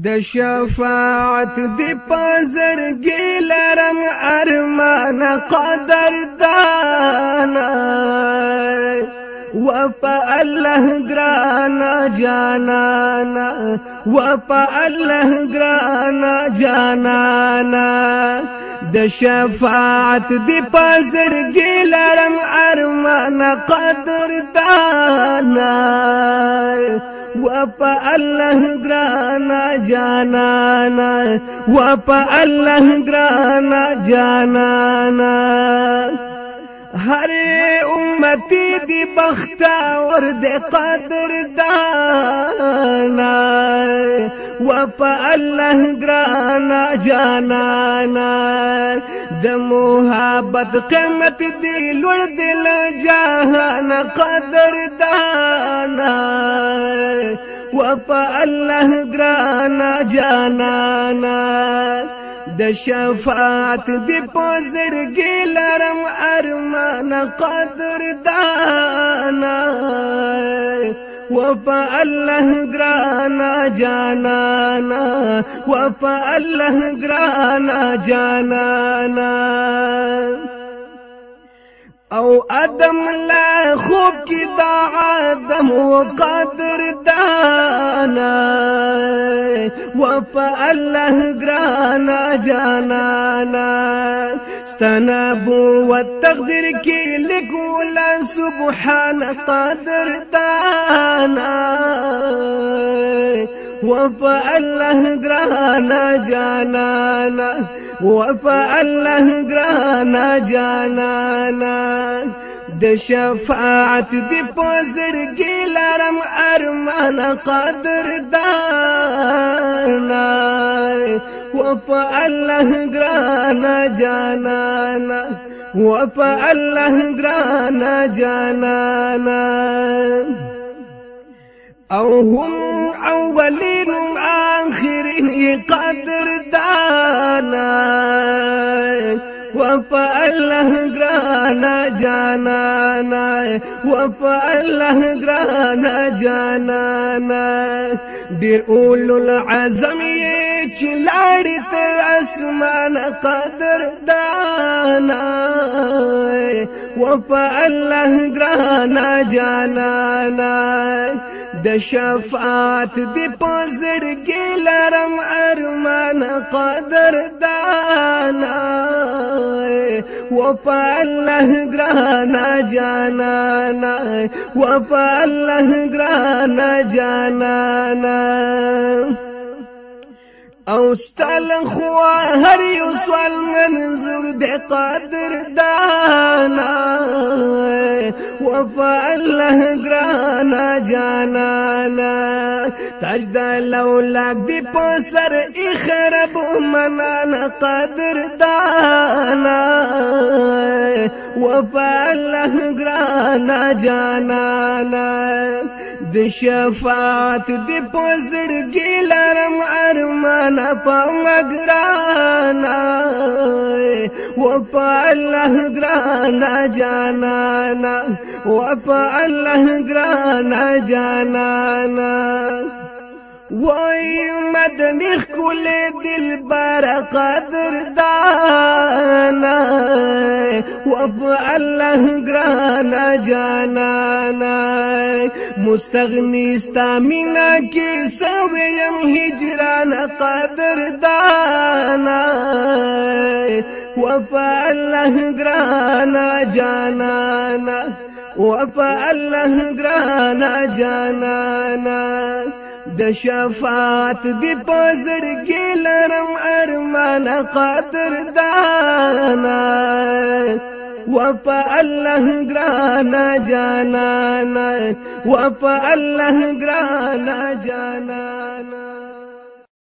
د شفاعت دی پزړ ګلرم ارمان قدر دانا و په الله ګرانا جانانا و په الله ګرانا جانانا د شفاعت دی پزړ ګلرم ارمان قدر دانا و په الله ګرانا جانانا و په الله ګرانا جانانا هر امتی دی بختا ور دی قدر دانا و په الله ګرانا جانانا د محبت قیمت دی لوړ دل جهان قدر دانا و په الله ګرانا جانانا د شفاعت دی پزړ ګلرم ارمان قدر دانا و په الله ګرانا جانانا. و په الله ګرانا جانانا. أو آدم لا خوب کی دا آدم و قدر دانا. و پا الله گرانا جانانا. ستنا بو و تقدر کی لکولا سبحان قدر دانا. و پا الله گرانا جانانا و پا الله گرانا جانانا د شفاعت دی پزړ ګلارم ارمان قدر دانا. و په الله ګرانا جانانا و په الله ګرانا جانانا أو هم اولین آخرین قدر دانا وفا الله گرانا جانانا وفا الله گرانا جانانا. دیر أولو العزم یہ چلاڑی تر اسمان قدر دانا. وفا الله گرانا جانانا. د شفاعت دی پزړ ګلرم ارمان قدر دانا. و په الله ګرانا جانانا و په الله ګرانا جانانا أو ستل خو هر یو سوال منظور د قادر دانا. و په الله ګرانا جانانا. تاج د لولاک دی په اخرب منانا قادر دانا. و په الله ګرانا جانانا. د شفاعت دی په زړګي لرم ارمان په مګرانا. و په الله ګرانا جانانا. و په الله ګرانا جانانا. وای مدنی خل دل بار قدر دانا. وب الله گرانا جانانا مستغنی استا مینا کی سویم هجران قدر دانا وب الله گرانا جانانا وب الله گرانا جانانا د شفاعت دی پزړ ګلرم ارمان قدر دانا و په الله ګرانا جانانا و په الله ګرانا جانانا